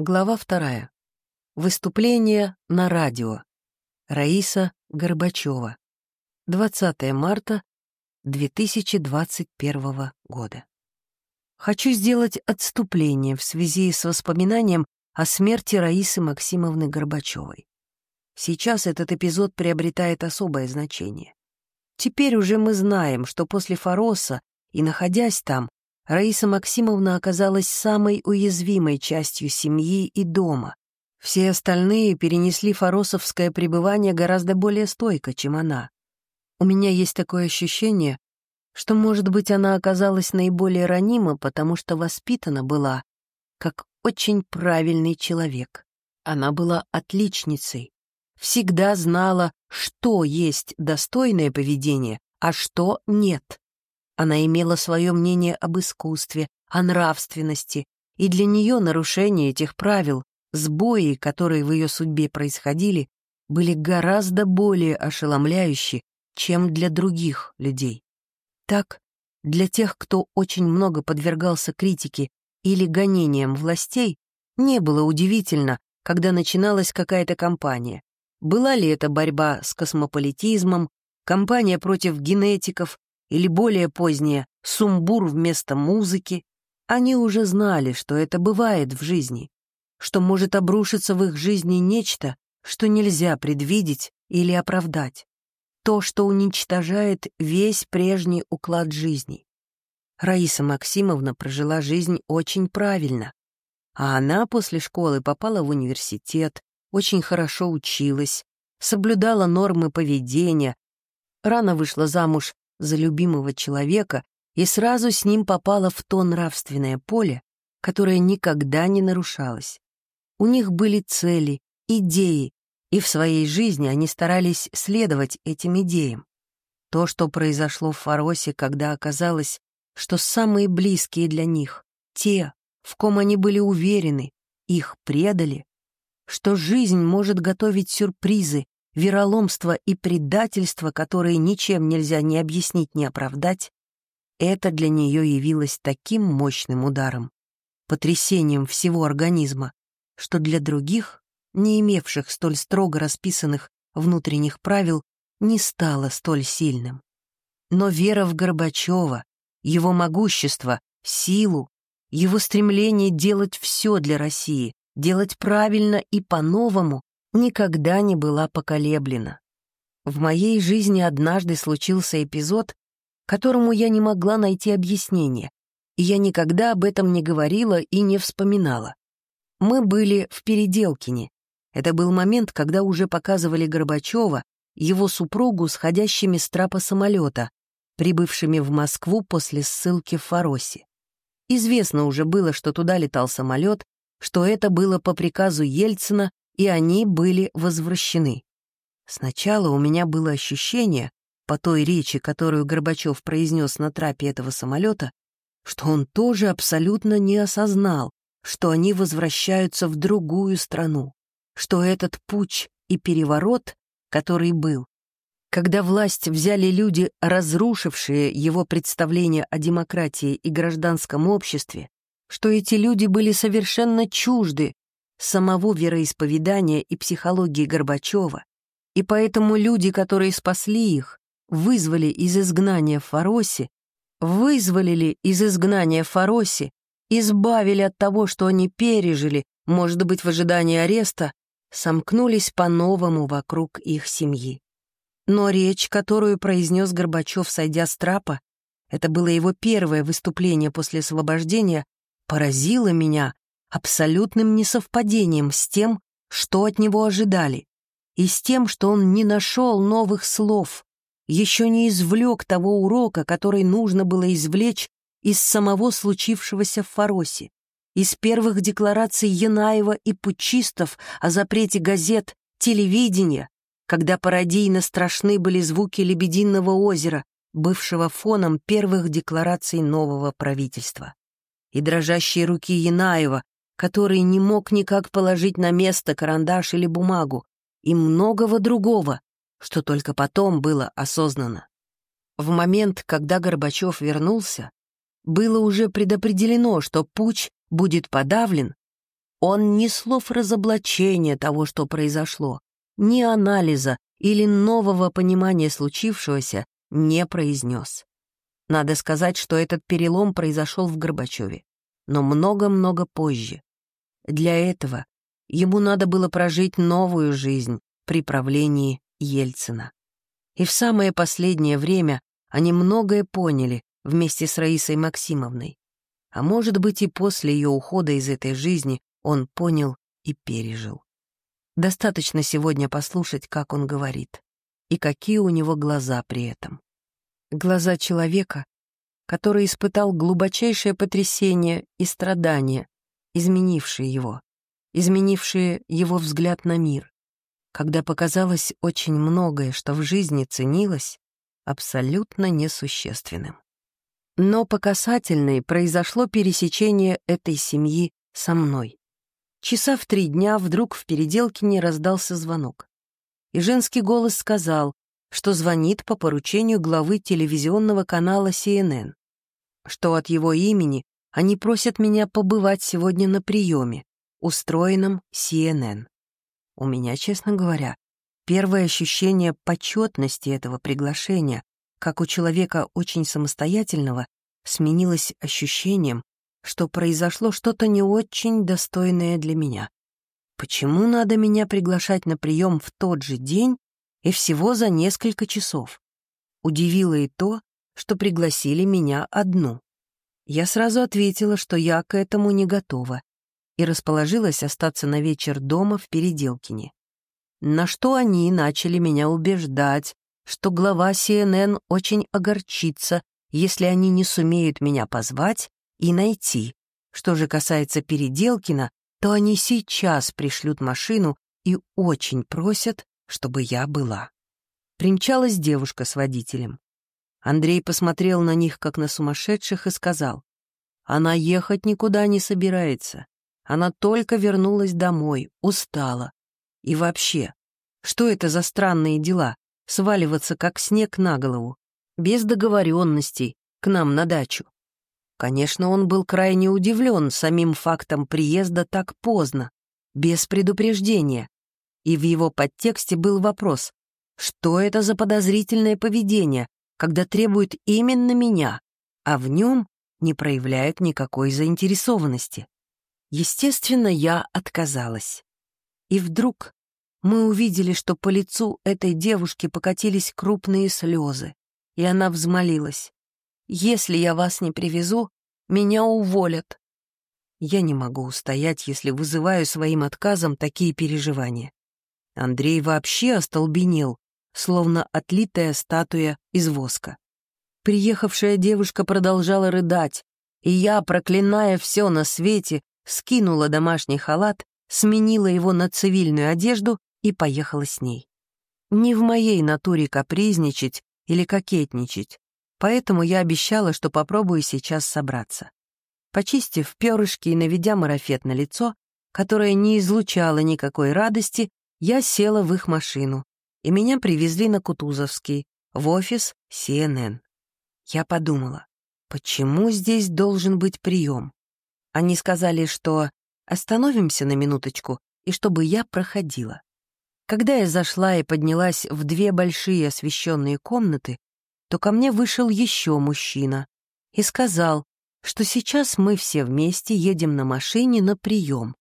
Глава вторая. Выступление на радио. Раиса Горбачева. 20 марта 2021 года. Хочу сделать отступление в связи с воспоминанием о смерти Раисы Максимовны Горбачевой. Сейчас этот эпизод приобретает особое значение. Теперь уже мы знаем, что после Фороса и находясь там, Раиса Максимовна оказалась самой уязвимой частью семьи и дома. Все остальные перенесли форосовское пребывание гораздо более стойко, чем она. У меня есть такое ощущение, что, может быть, она оказалась наиболее ранима, потому что воспитана была как очень правильный человек. Она была отличницей, всегда знала, что есть достойное поведение, а что нет. Она имела свое мнение об искусстве, о нравственности, и для нее нарушение этих правил, сбои, которые в ее судьбе происходили, были гораздо более ошеломляющие, чем для других людей. Так, для тех, кто очень много подвергался критике или гонениям властей, не было удивительно, когда начиналась какая-то кампания. Была ли это борьба с космополитизмом, кампания против генетиков, или более позднее «сумбур вместо музыки», они уже знали, что это бывает в жизни, что может обрушиться в их жизни нечто, что нельзя предвидеть или оправдать, то, что уничтожает весь прежний уклад жизни. Раиса Максимовна прожила жизнь очень правильно, а она после школы попала в университет, очень хорошо училась, соблюдала нормы поведения, рано вышла замуж за любимого человека и сразу с ним попала в то нравственное поле, которое никогда не нарушалось. У них были цели, идеи, и в своей жизни они старались следовать этим идеям. То, что произошло в Фаросе, когда оказалось, что самые близкие для них, те, в ком они были уверены, их предали, что жизнь может готовить сюрпризы вероломство и предательство, которые ничем нельзя ни объяснить, ни оправдать, это для нее явилось таким мощным ударом, потрясением всего организма, что для других, не имевших столь строго расписанных внутренних правил, не стало столь сильным. Но вера в Горбачева, его могущество, силу, его стремление делать все для России, делать правильно и по-новому, никогда не была поколеблена. В моей жизни однажды случился эпизод, которому я не могла найти объяснение, и я никогда об этом не говорила и не вспоминала. Мы были в Переделкине. Это был момент, когда уже показывали Горбачева, его супругу, сходящими с трапа самолета, прибывшими в Москву после ссылки в Фаросе. Известно уже было, что туда летал самолет, что это было по приказу Ельцина и они были возвращены. Сначала у меня было ощущение, по той речи, которую Горбачев произнес на трапе этого самолета, что он тоже абсолютно не осознал, что они возвращаются в другую страну, что этот путь и переворот, который был, когда власть взяли люди, разрушившие его представление о демократии и гражданском обществе, что эти люди были совершенно чужды самого вероисповедания и психологии Горбачева, и поэтому люди, которые спасли их, вызвали из изгнания в Фаросе, вызволили из изгнания в Фаросе, избавили от того, что они пережили, может быть, в ожидании ареста, сомкнулись по-новому вокруг их семьи. Но речь, которую произнес Горбачев, сойдя с трапа, это было его первое выступление после освобождения, поразило меня абсолютным несовпадением с тем, что от него ожидали, и с тем, что он не нашел новых слов, еще не извлек того урока, который нужно было извлечь из самого случившегося в Фаросе, из первых деклараций Янаева и путчистов о запрете газет, телевидения, когда пародийно страшны были звуки Лебединого озера, бывшего фоном первых деклараций нового правительства. И дрожащие руки Янаева, который не мог никак положить на место карандаш или бумагу, и многого другого, что только потом было осознано. В момент, когда Горбачев вернулся, было уже предопределено, что путь будет подавлен, Он ни слов разоблачения того, что произошло, ни анализа или нового понимания случившегося не произнес. Надо сказать, что этот перелом произошел в Горбачеве, но много-много позже. Для этого ему надо было прожить новую жизнь при правлении Ельцина. И в самое последнее время они многое поняли вместе с Раисой Максимовной. А может быть, и после ее ухода из этой жизни он понял и пережил. Достаточно сегодня послушать, как он говорит, и какие у него глаза при этом. Глаза человека, который испытал глубочайшее потрясение и страдания, изменившие его, изменившие его взгляд на мир, когда показалось очень многое, что в жизни ценилось, абсолютно несущественным. Но по касательной произошло пересечение этой семьи со мной. Часа в три дня вдруг в Переделкине раздался звонок. И женский голос сказал, что звонит по поручению главы телевизионного канала CNN, что от его имени они просят меня побывать сегодня на приеме, устроенном CNN. У меня, честно говоря, первое ощущение почетности этого приглашения, как у человека очень самостоятельного, сменилось ощущением, что произошло что-то не очень достойное для меня. Почему надо меня приглашать на прием в тот же день и всего за несколько часов? Удивило и то, что пригласили меня одну. Я сразу ответила, что я к этому не готова, и расположилась остаться на вечер дома в Переделкине. На что они начали меня убеждать, что глава CNN очень огорчится, если они не сумеют меня позвать и найти. Что же касается Переделкина, то они сейчас пришлют машину и очень просят, чтобы я была. Примчалась девушка с водителем. Андрей посмотрел на них, как на сумасшедших, и сказал, «Она ехать никуда не собирается. Она только вернулась домой, устала. И вообще, что это за странные дела? Сваливаться, как снег на голову, без договоренностей, к нам на дачу. Конечно, он был крайне удивлен самим фактом приезда так поздно, без предупреждения. И в его подтексте был вопрос, что это за подозрительное поведение, когда требует именно меня, а в нем не проявляет никакой заинтересованности. Естественно, я отказалась. И вдруг мы увидели, что по лицу этой девушки покатились крупные слезы, и она взмолилась. «Если я вас не привезу, меня уволят». Я не могу устоять, если вызываю своим отказом такие переживания. Андрей вообще остолбенел, словно отлитая статуя из воска. Приехавшая девушка продолжала рыдать, и я, проклиная все на свете, скинула домашний халат, сменила его на цивильную одежду и поехала с ней. Не в моей натуре капризничать или кокетничать, поэтому я обещала, что попробую сейчас собраться. Почистив перышки и наведя марафет на лицо, которое не излучало никакой радости, я села в их машину, и меня привезли на Кутузовский, в офис CNN. Я подумала, почему здесь должен быть прием? Они сказали, что остановимся на минуточку, и чтобы я проходила. Когда я зашла и поднялась в две большие освещенные комнаты, то ко мне вышел еще мужчина и сказал, что сейчас мы все вместе едем на машине на прием.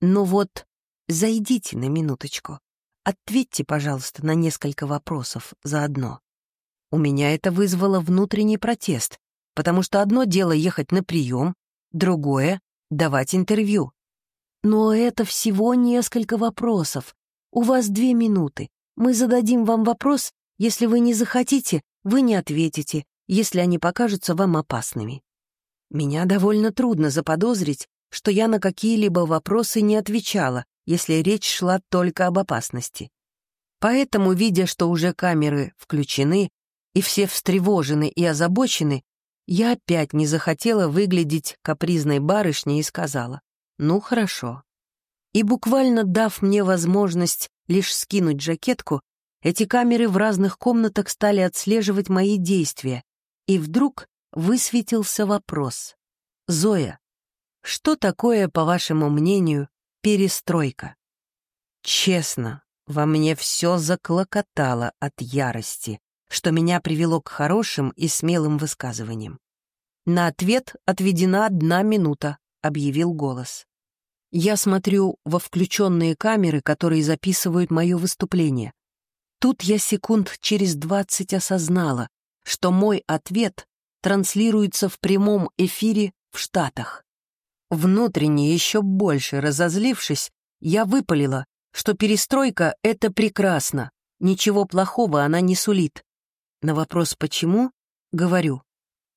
Но вот зайдите на минуточку. Ответьте, пожалуйста, на несколько вопросов заодно. У меня это вызвало внутренний протест, потому что одно дело ехать на прием, другое — давать интервью. Но это всего несколько вопросов. У вас две минуты. Мы зададим вам вопрос. Если вы не захотите, вы не ответите, если они покажутся вам опасными. Меня довольно трудно заподозрить, что я на какие-либо вопросы не отвечала, если речь шла только об опасности. Поэтому, видя, что уже камеры включены, и все встревожены и озабочены, я опять не захотела выглядеть капризной барышней и сказала, «Ну, хорошо». И буквально дав мне возможность лишь скинуть жакетку, эти камеры в разных комнатах стали отслеживать мои действия, и вдруг высветился вопрос. «Зоя, что такое, по вашему мнению, перестройка. Честно, во мне все заклокотало от ярости, что меня привело к хорошим и смелым высказываниям. На ответ отведена одна минута, объявил голос. Я смотрю во включенные камеры, которые записывают мое выступление. Тут я секунд через двадцать осознала, что мой ответ транслируется в прямом эфире в Штатах. Внутренне еще больше разозлившись, я выпалила, что перестройка — это прекрасно, ничего плохого она не сулит. На вопрос «почему?» говорю,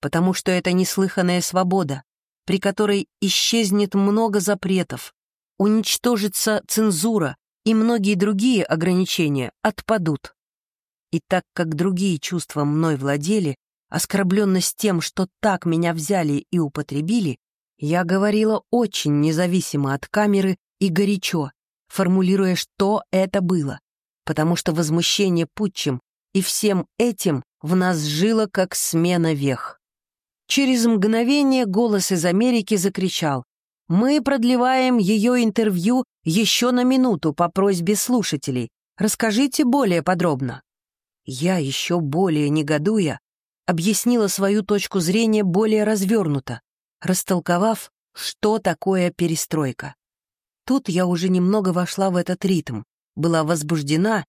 потому что это неслыханная свобода, при которой исчезнет много запретов, уничтожится цензура и многие другие ограничения отпадут. И так как другие чувства мной владели, оскорбленность тем, что так меня взяли и употребили, я говорила очень независимо от камеры и горячо, формулируя, что это было, потому что возмущение путчем и всем этим в нас жило как смена вех. Через мгновение голос из Америки закричал «Мы продлеваем ее интервью еще на минуту по просьбе слушателей. Расскажите более подробно». Я, еще более негодуя, объяснила свою точку зрения более развернуто, растолковав, что такое перестройка. Тут я уже немного вошла в этот ритм, была возбуждена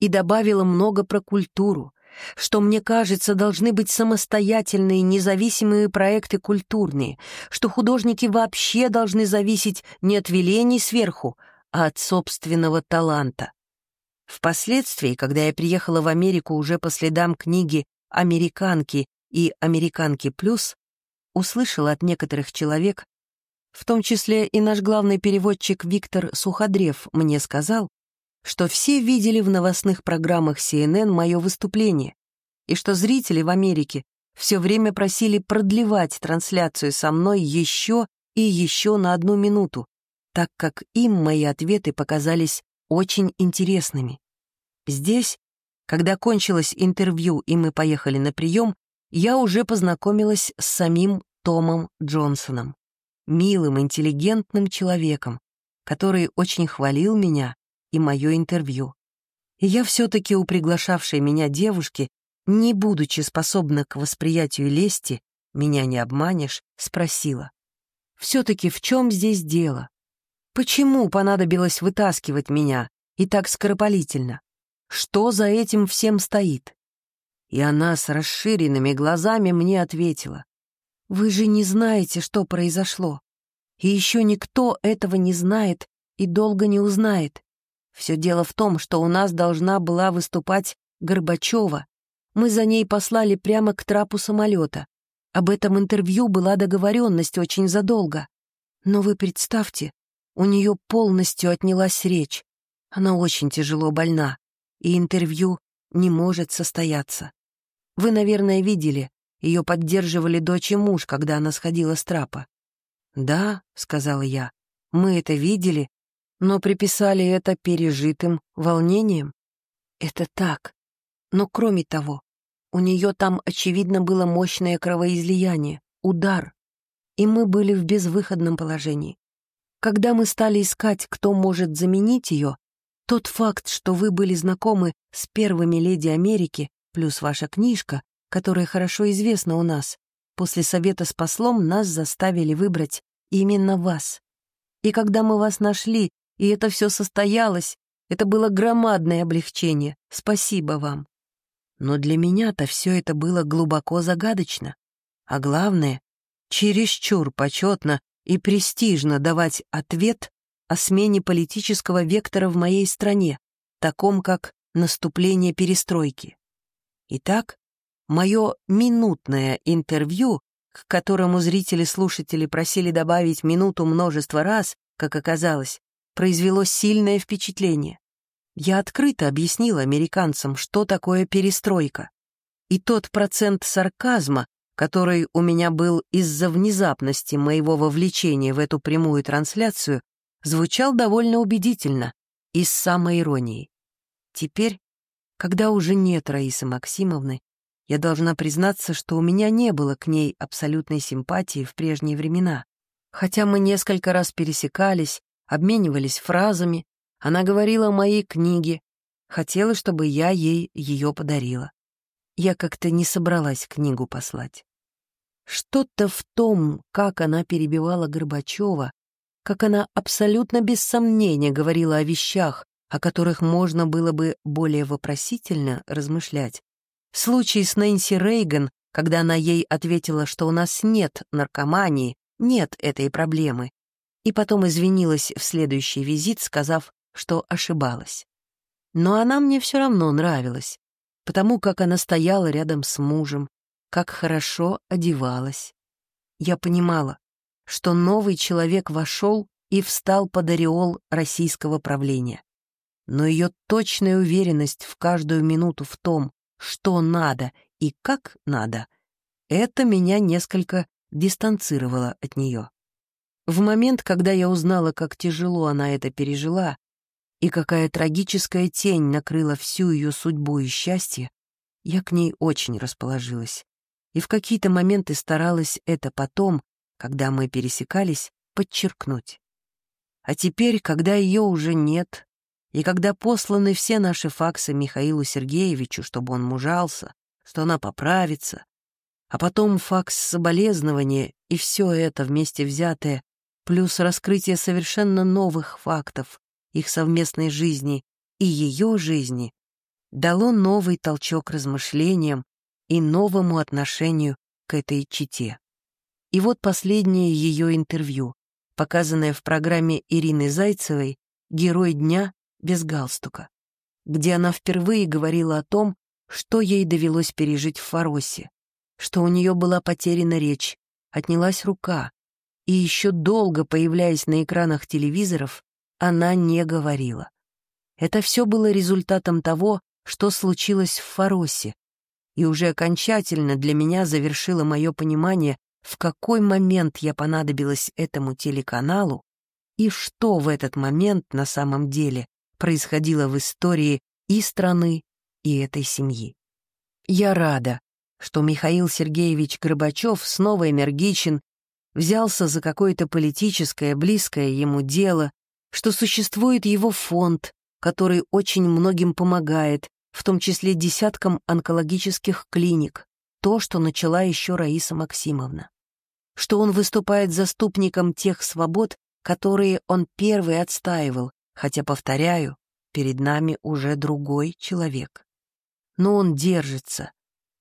и добавила много про культуру, что, мне кажется, должны быть самостоятельные, независимые проекты культурные, что художники вообще должны зависеть не от велений сверху, а от собственного таланта. Впоследствии, когда я приехала в Америку уже по следам книги «Американки» и «Американки плюс», услышала от некоторых человек, в том числе и наш главный переводчик Виктор Суходрев мне сказал, что все видели в новостных программах CNN мое выступление, и что зрители в Америке все время просили продлевать трансляцию со мной еще и еще на одну минуту, так как им мои ответы показались очень интересными. Здесь, когда кончилось интервью и мы поехали на прием, я уже познакомилась с самим Томом Джонсоном милым, интеллигентным человеком, который очень хвалил меня и мое интервью. И я все-таки у приглашавшей меня девушки, не будучи способна к восприятию лести, меня не обманешь, спросила. Все-таки в чем здесь дело? Почему понадобилось вытаскивать меня и так скоропалительно? Что за этим всем стоит? И она с расширенными глазами мне ответила. Вы же не знаете, что произошло. И еще никто этого не знает и долго не узнает. Все дело в том, что у нас должна была выступать Горбачева. Мы за ней послали прямо к трапу самолета. Об этом интервью была договоренность очень задолго. Но вы представьте, у нее полностью отнялась речь. Она очень тяжело больна, и интервью не может состояться. Вы, наверное, видели, ее поддерживали дочь и муж, когда она сходила с трапа. «Да», — сказала я, — «мы это видели, но приписали это пережитым волнением». «Это так. Но кроме того, у нее там, очевидно, было мощное кровоизлияние, удар, и мы были в безвыходном положении. Когда мы стали искать, кто может заменить ее, тот факт, что вы были знакомы с первыми леди Америки, плюс ваша книжка, которая хорошо известна у нас, после совета с послом нас заставили выбрать именно вас. И когда мы вас нашли, и это все состоялось, это было громадное облегчение. Спасибо вам. Но для меня-то все это было глубоко загадочно. А главное, чересчур почетно и престижно давать ответ о смене политического вектора в моей стране, таком как наступление перестройки. Итак, Мое минутное интервью, к которому зрители-слушатели просили добавить минуту множество раз, как оказалось, произвело сильное впечатление. Я открыто объяснила американцам, что такое перестройка. И тот процент сарказма, который у меня был из-за внезапности моего вовлечения в эту прямую трансляцию, звучал довольно убедительно и с самой. Теперь, когда уже нет Раисы Максимовны, я должна признаться, что у меня не было к ней абсолютной симпатии в прежние времена. Хотя мы несколько раз пересекались, обменивались фразами, она говорила о моей книге, хотела, чтобы я ей ее подарила. Я как-то не собралась книгу послать. Что-то в том, как она перебивала Горбачева, как она абсолютно без сомнения говорила о вещах, о которых можно было бы более вопросительно размышлять. Случай с Нэнси Рейган, когда она ей ответила, что у нас нет наркомании, нет этой проблемы, и потом извинилась в следующий визит, сказав, что ошибалась. Но она мне все равно нравилась, потому как она стояла рядом с мужем, как хорошо одевалась. Я понимала, что новый человек вошел и встал под ореол российского правления. Но ее точная уверенность в каждую минуту в том, что надо и как надо, это меня несколько дистанцировало от нее. В момент, когда я узнала, как тяжело она это пережила, и какая трагическая тень накрыла всю ее судьбу и счастье, я к ней очень расположилась и в какие-то моменты старалась это потом, когда мы пересекались, подчеркнуть. А теперь, когда ее уже нет, и когда посланы все наши факсы Михаилу Сергеевичу, чтобы он мужался, что она поправится, а потом факс соболезнования и все это вместе взятое, плюс раскрытие совершенно новых фактов их совместной жизни и ее жизни, дало новый толчок размышлениям и новому отношению к этой чите. И вот последнее ее интервью, показанное в программе Ирины Зайцевой «Герой дня без галстука», где она впервые говорила о том, что ей довелось пережить в Фаросе, что у нее была потеряна речь, отнялась рука, и еще долго, появляясь на экранах телевизоров, она не говорила. Это все было результатом того, что случилось в Фаросе, и уже окончательно для меня завершило мое понимание, в какой момент я понадобилась этому телеканалу и что в этот момент на самом деле происходило в истории и страны, и этой семьи. Я рада, что Михаил Сергеевич Горбачев снова энергичен, взялся за какое-то политическое, близкое ему дело, что существует его фонд, который очень многим помогает, в том числе десяткам онкологических клиник, то, что начала еще Раиса Максимовна. Что он выступает заступником тех свобод, которые он первый отстаивал, хотя, повторяю, перед нами уже другой человек. Но он держится,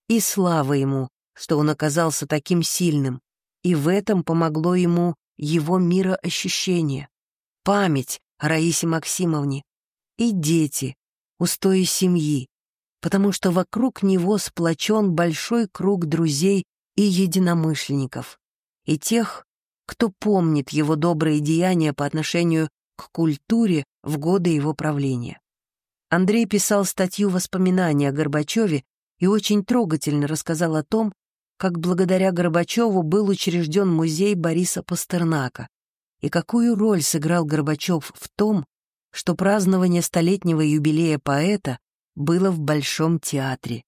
и слава ему, что он оказался таким сильным, и в этом помогло ему его мироощущение, память о Раисе Максимовне и дети, устои семьи, потому что вокруг него сплочен большой круг друзей и единомышленников, и тех, кто помнит его добрые деяния по отношению к культуре в годы его правления. Андрей писал статью воспоминания о Горбачеве и очень трогательно рассказал о том, как благодаря Горбачеву был учрежден музей Бориса Пастернака и какую роль сыграл Горбачев в том, что празднование столетнего юбилея поэта было в Большом театре.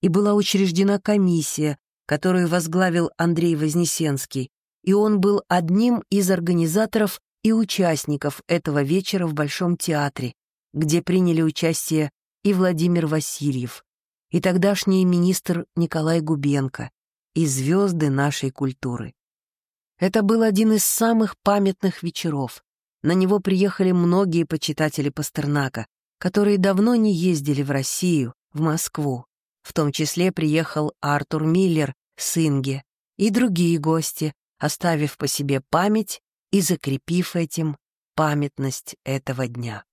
И была учреждена комиссия, которую возглавил Андрей Вознесенский, и он был одним из организаторов и участников этого вечера в Большом театре, где приняли участие и Владимир Васильев, и тогдашний министр Николай Губенко, и звезды нашей культуры. Это был один из самых памятных вечеров, на него приехали многие почитатели Пастернака, которые давно не ездили в Россию, в Москву. В том числе приехал Артур Миллер с Инге и другие гости, оставив по себе память и закрепив этим памятность этого дня.